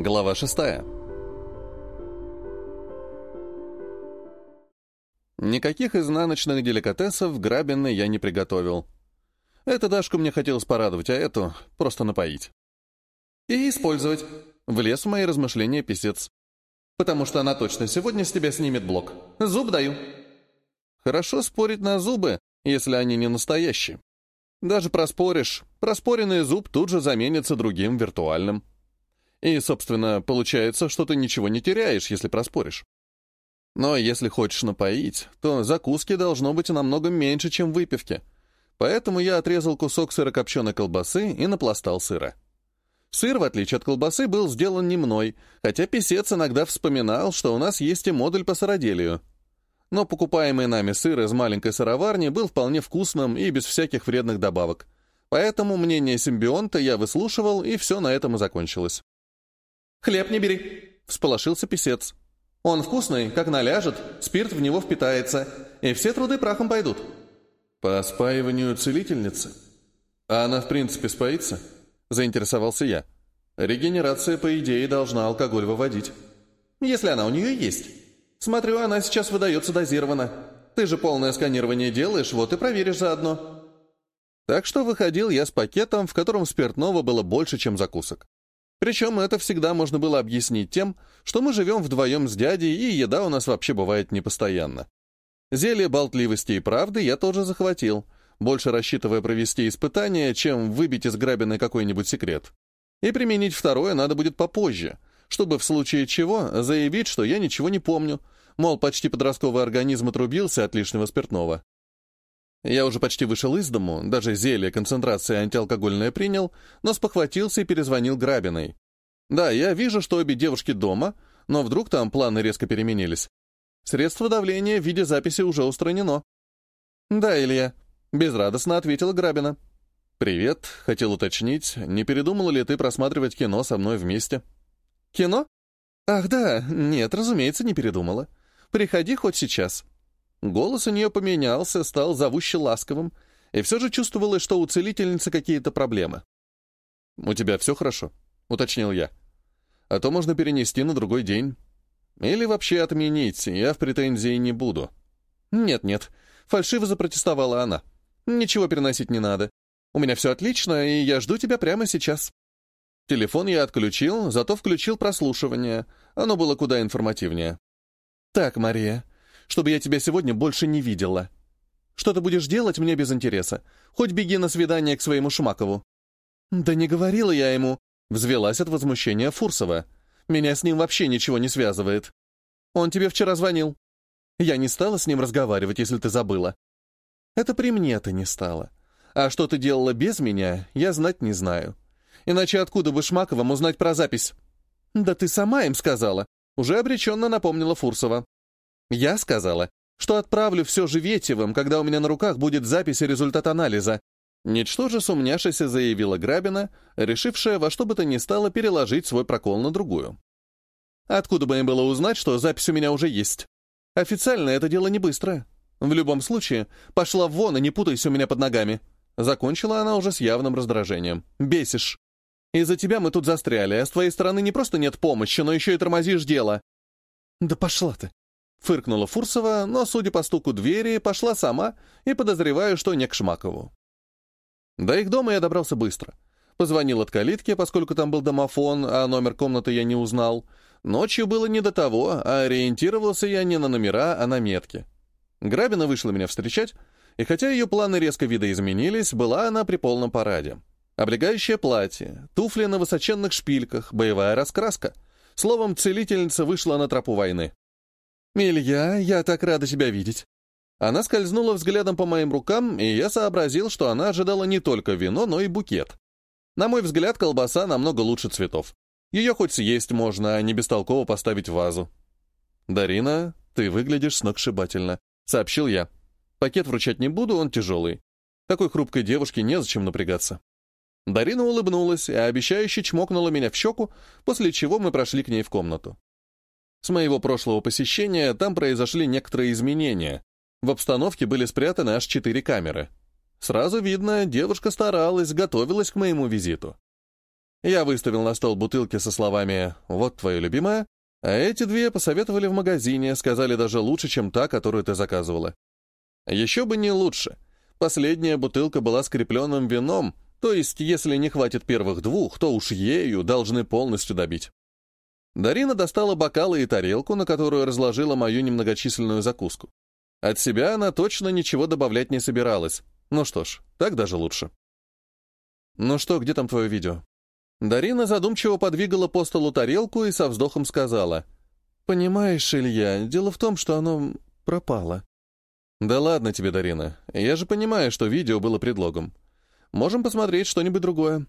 Глава шестая. Никаких изнаночных деликатесов грабины я не приготовил. Эту Дашку мне хотелось порадовать, а эту — просто напоить. И использовать. Влез в мои размышления писец. Потому что она точно сегодня с тебя снимет блок. Зуб даю. Хорошо спорить на зубы, если они не настоящие. Даже проспоришь, проспоренный зуб тут же заменится другим виртуальным. И, собственно, получается, что ты ничего не теряешь, если проспоришь. Но если хочешь напоить, то закуски должно быть намного меньше, чем выпивки. Поэтому я отрезал кусок сырокопченой колбасы и напластал сыра. Сыр, в отличие от колбасы, был сделан не мной, хотя писец иногда вспоминал, что у нас есть и модуль по сыроделию. Но покупаемый нами сыр из маленькой сыроварни был вполне вкусным и без всяких вредных добавок. Поэтому мнение симбионта я выслушивал, и все на этом и закончилось. «Хлеб не бери», — всполошился писец. «Он вкусный, как наляжет, спирт в него впитается, и все труды прахом пойдут». «По спаиванию целительницы? А она, в принципе, споится?» — заинтересовался я. «Регенерация, по идее, должна алкоголь выводить». «Если она у нее есть. Смотрю, она сейчас выдается дозированно. Ты же полное сканирование делаешь, вот и проверишь заодно». Так что выходил я с пакетом, в котором спиртного было больше, чем закусок. Причем это всегда можно было объяснить тем, что мы живем вдвоем с дядей, и еда у нас вообще бывает непостоянно. Зелье болтливости и правды я тоже захватил, больше рассчитывая провести испытание, чем выбить из грабины какой-нибудь секрет. И применить второе надо будет попозже, чтобы в случае чего заявить, что я ничего не помню, мол, почти подростковый организм отрубился от лишнего спиртного. Я уже почти вышел из дому, даже зелье концентрации антиалкогольное принял, но спохватился и перезвонил Грабиной. Да, я вижу, что обе девушки дома, но вдруг там планы резко переменились. Средство давления в виде записи уже устранено. «Да, Илья», — безрадостно ответила Грабина. «Привет. Хотел уточнить, не передумала ли ты просматривать кино со мной вместе?» «Кино? Ах, да. Нет, разумеется, не передумала. Приходи хоть сейчас». Голос у нее поменялся, стал зовуще ласковым, и все же чувствовалось, что у целительницы какие-то проблемы. «У тебя все хорошо?» — уточнил я. «А то можно перенести на другой день. Или вообще отменить, я в претензии не буду». «Нет-нет», — фальшиво запротестовала она. «Ничего переносить не надо. У меня все отлично, и я жду тебя прямо сейчас». Телефон я отключил, зато включил прослушивание. Оно было куда информативнее. «Так, Мария, чтобы я тебя сегодня больше не видела. Что ты будешь делать, мне без интереса. Хоть беги на свидание к своему Шмакову». «Да не говорила я ему», — взвелась от возмущения Фурсова. «Меня с ним вообще ничего не связывает. Он тебе вчера звонил. Я не стала с ним разговаривать, если ты забыла. Это при мне ты не стала. А что ты делала без меня, я знать не знаю. Иначе откуда бы Шмаковым узнать про запись?» «Да ты сама им сказала», — уже обреченно напомнила Фурсова. Я сказала, что отправлю все Живетевым, когда у меня на руках будет запись и результат анализа. Ничтоже сумняшися заявила Грабина, решившая во что бы то ни стало переложить свой прокол на другую. Откуда бы им было узнать, что запись у меня уже есть? Официально это дело не быстрое. В любом случае, пошла вон и не путайся у меня под ногами. Закончила она уже с явным раздражением. Бесишь. Из-за тебя мы тут застряли, а с твоей стороны не просто нет помощи, но еще и тормозишь дело. Да пошла ты. Фыркнула Фурсова, но, судя по стуку двери, пошла сама и подозреваю, что не к Шмакову. До их дома я добрался быстро. Позвонил от калитки, поскольку там был домофон, а номер комнаты я не узнал. Ночью было не до того, а ориентировался я не на номера, а на метки. Грабина вышла меня встречать, и хотя ее планы резко видоизменились, была она при полном параде. Облегающее платье, туфли на высоченных шпильках, боевая раскраска. Словом, целительница вышла на тропу войны. «Илья, я так рада тебя видеть». Она скользнула взглядом по моим рукам, и я сообразил, что она ожидала не только вино, но и букет. На мой взгляд, колбаса намного лучше цветов. Ее хоть съесть можно, а не бестолково поставить в вазу. «Дарина, ты выглядишь сногсшибательно», — сообщил я. «Пакет вручать не буду, он тяжелый. Такой хрупкой девушке незачем напрягаться». Дарина улыбнулась и обещающе чмокнула меня в щеку, после чего мы прошли к ней в комнату. С моего прошлого посещения там произошли некоторые изменения. В обстановке были спрятаны аж четыре камеры. Сразу видно, девушка старалась, готовилась к моему визиту. Я выставил на стол бутылки со словами «Вот твое любимое», а эти две посоветовали в магазине, сказали даже лучше, чем та, которую ты заказывала. Еще бы не лучше. Последняя бутылка была скрепленным вином, то есть, если не хватит первых двух, то уж ею должны полностью добить. Дарина достала бокалы и тарелку, на которую разложила мою немногочисленную закуску. От себя она точно ничего добавлять не собиралась. Ну что ж, так даже лучше. «Ну что, где там твое видео?» Дарина задумчиво подвигала по столу тарелку и со вздохом сказала. «Понимаешь, Илья, дело в том, что оно пропало». «Да ладно тебе, Дарина. Я же понимаю, что видео было предлогом. Можем посмотреть что-нибудь другое».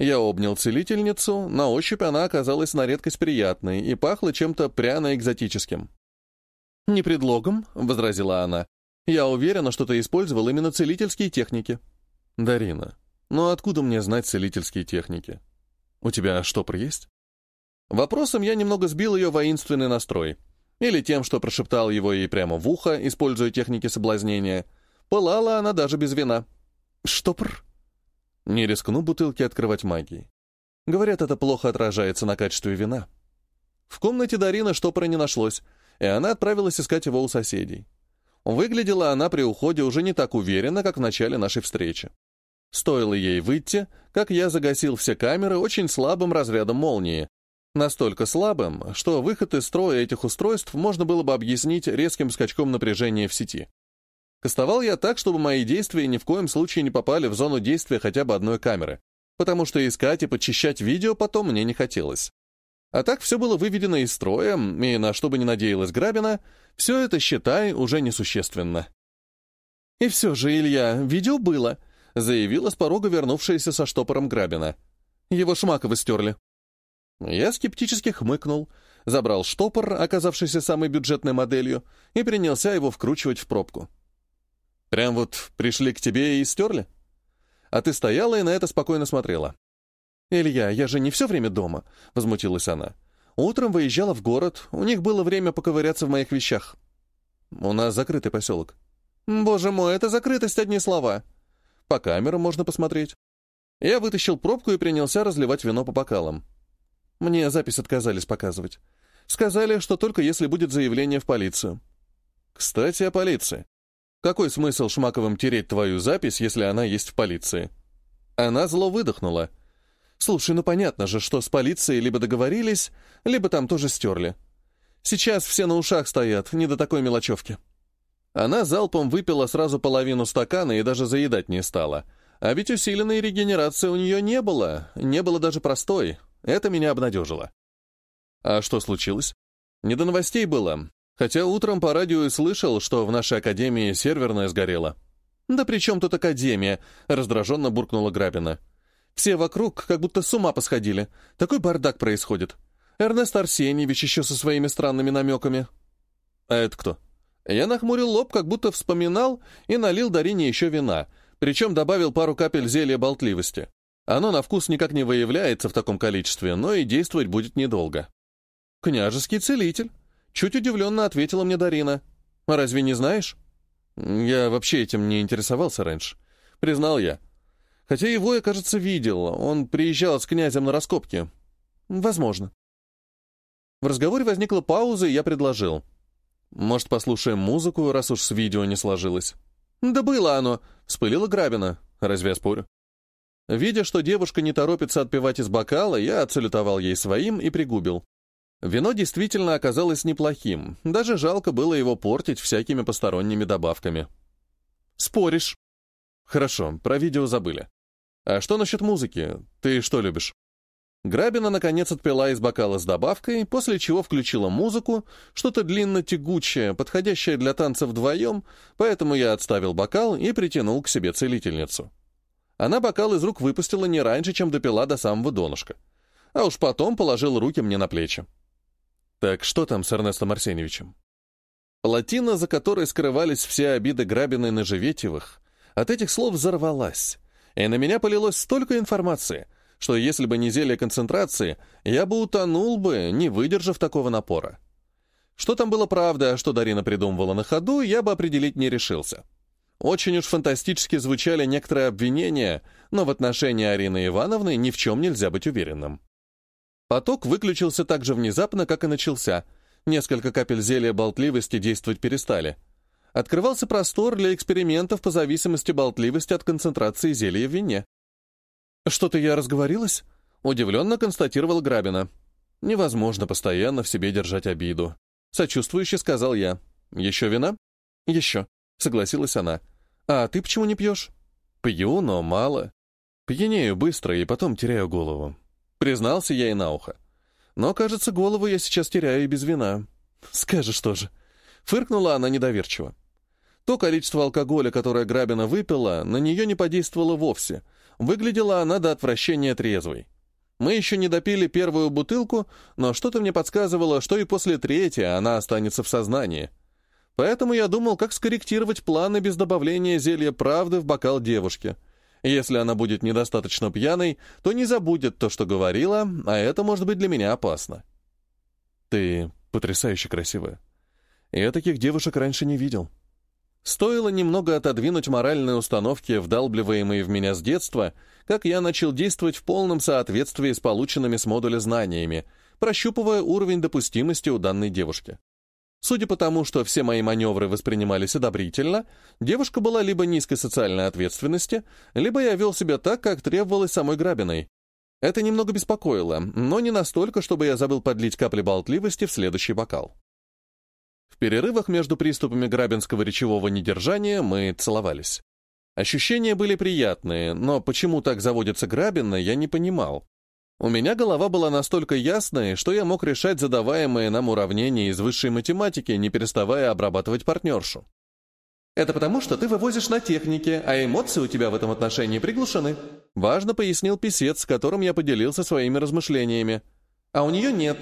Я обнял целительницу, на ощупь она оказалась на редкость приятной и пахла чем-то пряно-экзотическим. «Не предлогом», — возразила она. «Я уверена, что ты использовал именно целительские техники». «Дарина, ну откуда мне знать целительские техники? У тебя штопор есть?» Вопросом я немного сбил ее воинственный настрой. Или тем, что прошептал его ей прямо в ухо, используя техники соблазнения. Пылала она даже без вина. «Штопор?» Не рискну бутылки открывать магией. Говорят, это плохо отражается на качестве вина. В комнате Дарина штопора не нашлось, и она отправилась искать его у соседей. Выглядела она при уходе уже не так уверенно, как в начале нашей встречи. Стоило ей выйти, как я загасил все камеры очень слабым разрядом молнии. Настолько слабым, что выход из строя этих устройств можно было бы объяснить резким скачком напряжения в сети. Кастовал я так, чтобы мои действия ни в коем случае не попали в зону действия хотя бы одной камеры, потому что искать и подчищать видео потом мне не хотелось. А так все было выведено из строя, и на что бы ни надеялась Грабина, все это, считай, уже несущественно. «И все же, Илья, видео было», — заявила с порога вернувшаяся со штопором Грабина. «Его Шмаковы стерли». Я скептически хмыкнул, забрал штопор, оказавшийся самой бюджетной моделью, и принялся его вкручивать в пробку. Прям вот пришли к тебе и стерли? А ты стояла и на это спокойно смотрела. «Илья, я же не все время дома», — возмутилась она. «Утром выезжала в город, у них было время поковыряться в моих вещах». «У нас закрытый поселок». «Боже мой, это закрытость одни слова». «По камерам можно посмотреть». Я вытащил пробку и принялся разливать вино по бокалам. Мне запись отказались показывать. Сказали, что только если будет заявление в полицию. Кстати, о полиции. Какой смысл Шмаковым тереть твою запись, если она есть в полиции? Она зло выдохнула. Слушай, ну понятно же, что с полицией либо договорились, либо там тоже стерли. Сейчас все на ушах стоят, не до такой мелочевки. Она залпом выпила сразу половину стакана и даже заедать не стала. А ведь усиленной регенерации у нее не было, не было даже простой. Это меня обнадежило. А что случилось? Не до новостей было. Хотя утром по радио и слышал, что в нашей академии серверная сгорела. «Да при чем тут академия?» — раздраженно буркнула Грабина. «Все вокруг как будто с ума посходили. Такой бардак происходит. Эрнест Арсеньевич еще со своими странными намеками». «А это кто?» Я нахмурил лоб, как будто вспоминал, и налил Дарине еще вина, причем добавил пару капель зелья болтливости. Оно на вкус никак не выявляется в таком количестве, но и действовать будет недолго. «Княжеский целитель», Чуть удивленно ответила мне Дарина. «А разве не знаешь?» «Я вообще этим не интересовался раньше», — признал я. Хотя его я, кажется, видел. Он приезжал с князем на раскопки. Возможно. В разговоре возникла пауза, и я предложил. «Может, послушаем музыку, раз уж с видео не сложилось?» «Да было оно!» — вспылила Грабина. «Разве я спорю?» Видя, что девушка не торопится отпивать из бокала, я отсалютовал ей своим и пригубил. Вино действительно оказалось неплохим, даже жалко было его портить всякими посторонними добавками. «Споришь?» «Хорошо, про видео забыли. А что насчет музыки? Ты что любишь?» Грабина, наконец, отпила из бокала с добавкой, после чего включила музыку, что-то длинно-тягучее, подходящее для танца вдвоем, поэтому я отставил бокал и притянул к себе целительницу. Она бокал из рук выпустила не раньше, чем допила до самого донышка. А уж потом положила руки мне на плечи. Так что там с Эрнестом Арсеньевичем? Плотина, за которой скрывались все обиды Грабиной на Живетьевых, от этих слов взорвалась, и на меня полилось столько информации, что если бы не зелье концентрации, я бы утонул бы, не выдержав такого напора. Что там было правда, а что Дарина придумывала на ходу, я бы определить не решился. Очень уж фантастически звучали некоторые обвинения, но в отношении Арины Ивановны ни в чем нельзя быть уверенным. Поток выключился так же внезапно, как и начался. Несколько капель зелья болтливости действовать перестали. Открывался простор для экспериментов по зависимости болтливости от концентрации зелья в вине. «Что-то я разговорилась?» — удивленно констатировал Грабина. «Невозможно постоянно в себе держать обиду». Сочувствующе сказал я. «Еще вина?» «Еще», — согласилась она. «А ты почему не пьешь?» «Пью, но мало. Пьянею быстро и потом теряю голову». Признался я и на ухо. «Но, кажется, голову я сейчас теряю и без вина». «Скажешь тоже». Фыркнула она недоверчиво. То количество алкоголя, которое Грабина выпила, на нее не подействовало вовсе. Выглядела она до отвращения трезвой. Мы еще не допили первую бутылку, но что-то мне подсказывало, что и после третьей она останется в сознании. Поэтому я думал, как скорректировать планы без добавления зелья правды в бокал девушки. Если она будет недостаточно пьяной, то не забудет то, что говорила, а это может быть для меня опасно. Ты потрясающе красивая. Я таких девушек раньше не видел. Стоило немного отодвинуть моральные установки, вдалбливаемые в меня с детства, как я начал действовать в полном соответствии с полученными с модуля знаниями, прощупывая уровень допустимости у данной девушки. Судя по тому, что все мои маневры воспринимались одобрительно, девушка была либо низкой социальной ответственности, либо я вел себя так, как требовалось самой Грабиной. Это немного беспокоило, но не настолько, чтобы я забыл подлить капли болтливости в следующий бокал. В перерывах между приступами грабинского речевого недержания мы целовались. Ощущения были приятные, но почему так заводится Грабина, я не понимал. У меня голова была настолько ясной, что я мог решать задаваемые нам уравнения из высшей математики, не переставая обрабатывать партнершу. «Это потому, что ты вывозишь на технике, а эмоции у тебя в этом отношении приглушены», важно пояснил писец, с которым я поделился своими размышлениями. «А у нее нет.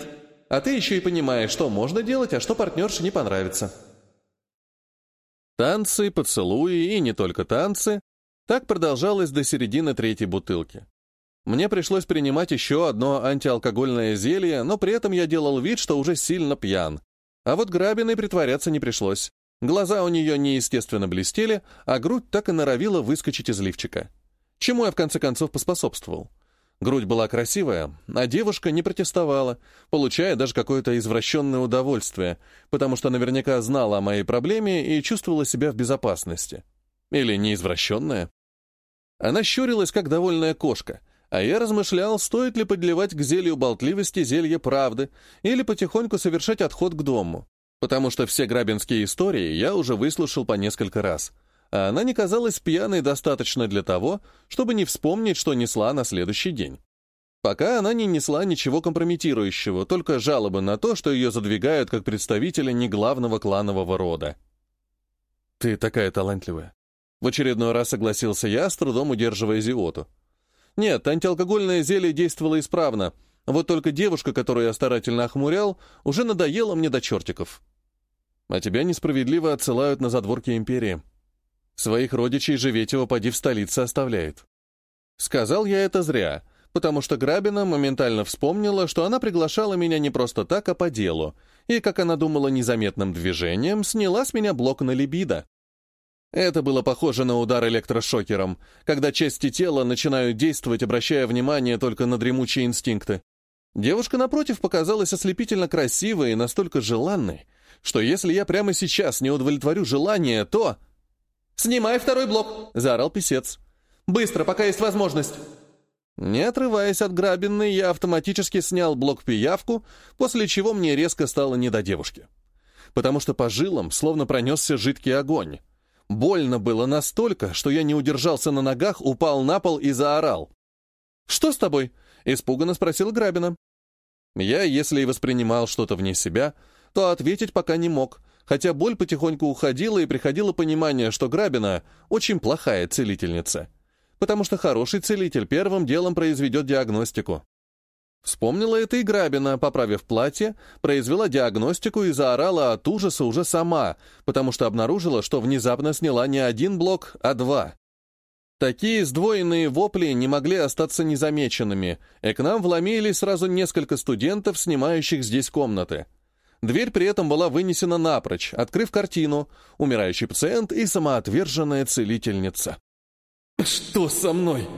А ты еще и понимаешь, что можно делать, а что партнерше не понравится». Танцы, поцелуи и не только танцы. Так продолжалось до середины третьей бутылки. Мне пришлось принимать еще одно антиалкогольное зелье, но при этом я делал вид, что уже сильно пьян. А вот грабиной притворяться не пришлось. Глаза у нее неестественно блестели, а грудь так и норовила выскочить из лифчика. Чему я в конце концов поспособствовал? Грудь была красивая, а девушка не протестовала, получая даже какое-то извращенное удовольствие, потому что наверняка знала о моей проблеме и чувствовала себя в безопасности. Или не извращенная. Она щурилась, как довольная кошка, а я размышлял, стоит ли подливать к зелью болтливости зелье правды или потихоньку совершать отход к дому, потому что все грабинские истории я уже выслушал по несколько раз — а она не казалась пьяной достаточно для того, чтобы не вспомнить, что несла на следующий день. Пока она не несла ничего компрометирующего, только жалобы на то, что ее задвигают как представителя неглавного кланового рода. «Ты такая талантливая». В очередной раз согласился я, с трудом удерживая зиоту. Нет, антиалкогольное зелье действовало исправно, вот только девушка, которую я старательно охмурял, уже надоела мне до чертиков. А тебя несправедливо отсылают на задворки империи. Своих родичей Живетева поди в столице оставляет. Сказал я это зря, потому что Грабина моментально вспомнила, что она приглашала меня не просто так, а по делу, и, как она думала незаметным движением, сняла с меня блок на либидо. Это было похоже на удар электрошокером, когда части тела начинают действовать, обращая внимание только на дремучие инстинкты. Девушка, напротив, показалась ослепительно красивой и настолько желанной, что если я прямо сейчас не удовлетворю желание, то... «Снимай второй блок!» — заорал писец. «Быстро, пока есть возможность!» Не отрываясь от грабины, я автоматически снял блок-пиявку, после чего мне резко стало не до девушки. Потому что по жилам словно пронесся жидкий огонь. Больно было настолько, что я не удержался на ногах, упал на пол и заорал. «Что с тобой?» — испуганно спросил Грабина. Я, если и воспринимал что-то вне себя, то ответить пока не мог, хотя боль потихоньку уходила и приходило понимание, что Грабина очень плохая целительница, потому что хороший целитель первым делом произведет диагностику. Вспомнила это и Грабина, поправив платье, произвела диагностику и заорала от ужаса уже сама, потому что обнаружила, что внезапно сняла не один блок, а два. Такие сдвоенные вопли не могли остаться незамеченными, и к нам вломились сразу несколько студентов, снимающих здесь комнаты — Дверь при этом была вынесена напрочь, открыв картину «Умирающий пациент и самоотверженная целительница». «Что со мной?»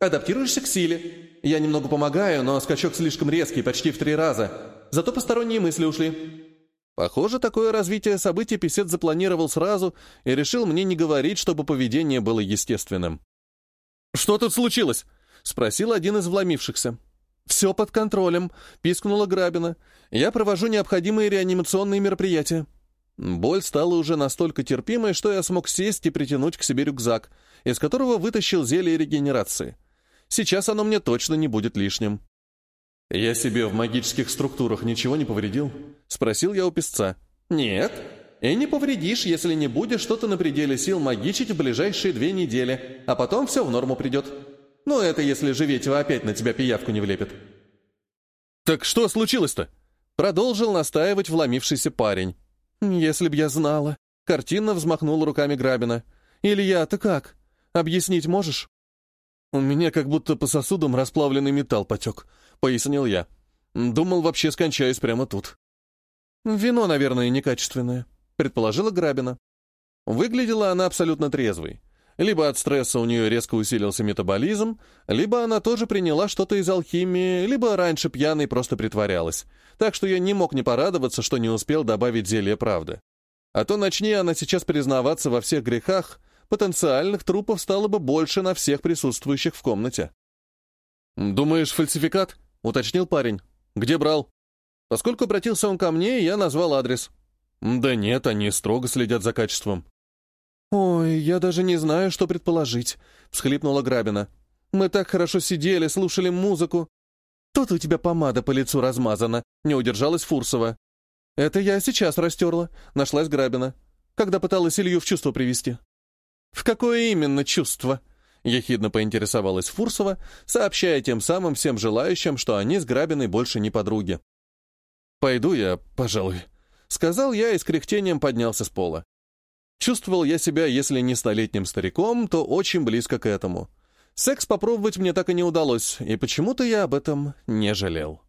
«Адаптируешься к силе. Я немного помогаю, но скачок слишком резкий, почти в три раза. Зато посторонние мысли ушли». Похоже, такое развитие событий писец запланировал сразу и решил мне не говорить, чтобы поведение было естественным. «Что тут случилось?» — спросил один из вломившихся. «Все под контролем», — пискнула Грабина. «Я провожу необходимые реанимационные мероприятия». Боль стала уже настолько терпимой, что я смог сесть и притянуть к себе рюкзак, из которого вытащил зелье регенерации. Сейчас оно мне точно не будет лишним. «Я себе в магических структурах ничего не повредил?» — спросил я у песца. «Нет. И не повредишь, если не будешь что-то на пределе сил магичить в ближайшие две недели, а потом все в норму придет. Ну, это если Живетева опять на тебя пиявку не влепит». «Так что случилось-то?» — продолжил настаивать вломившийся парень. «Если б я знала». Картинно взмахнул руками Грабина. «Илья, ты как? Объяснить можешь?» «У меня как будто по сосудам расплавленный металл потек», — пояснил я. «Думал, вообще скончаюсь прямо тут». «Вино, наверное, некачественное», — предположила Грабина. Выглядела она абсолютно трезвой. Либо от стресса у нее резко усилился метаболизм, либо она тоже приняла что-то из алхимии, либо раньше пьяной просто притворялась. Так что я не мог не порадоваться, что не успел добавить зелье правды. А то начни она сейчас признаваться во всех грехах, потенциальных трупов стало бы больше на всех присутствующих в комнате. «Думаешь, фальсификат?» — уточнил парень. «Где брал?» Поскольку обратился он ко мне, я назвал адрес. «Да нет, они строго следят за качеством». «Ой, я даже не знаю, что предположить», — всхлипнула Грабина. «Мы так хорошо сидели, слушали музыку. Тут у тебя помада по лицу размазана», — не удержалась Фурсова. «Это я сейчас растерла», — нашлась Грабина, когда пыталась Илью в чувство привести. «В какое именно чувство?» — ехидно поинтересовалась Фурсова, сообщая тем самым всем желающим, что они с Грабиной больше не подруги. «Пойду я, пожалуй», — сказал я и с кряхтением поднялся с пола. Чувствовал я себя, если не столетним стариком, то очень близко к этому. Секс попробовать мне так и не удалось, и почему-то я об этом не жалел.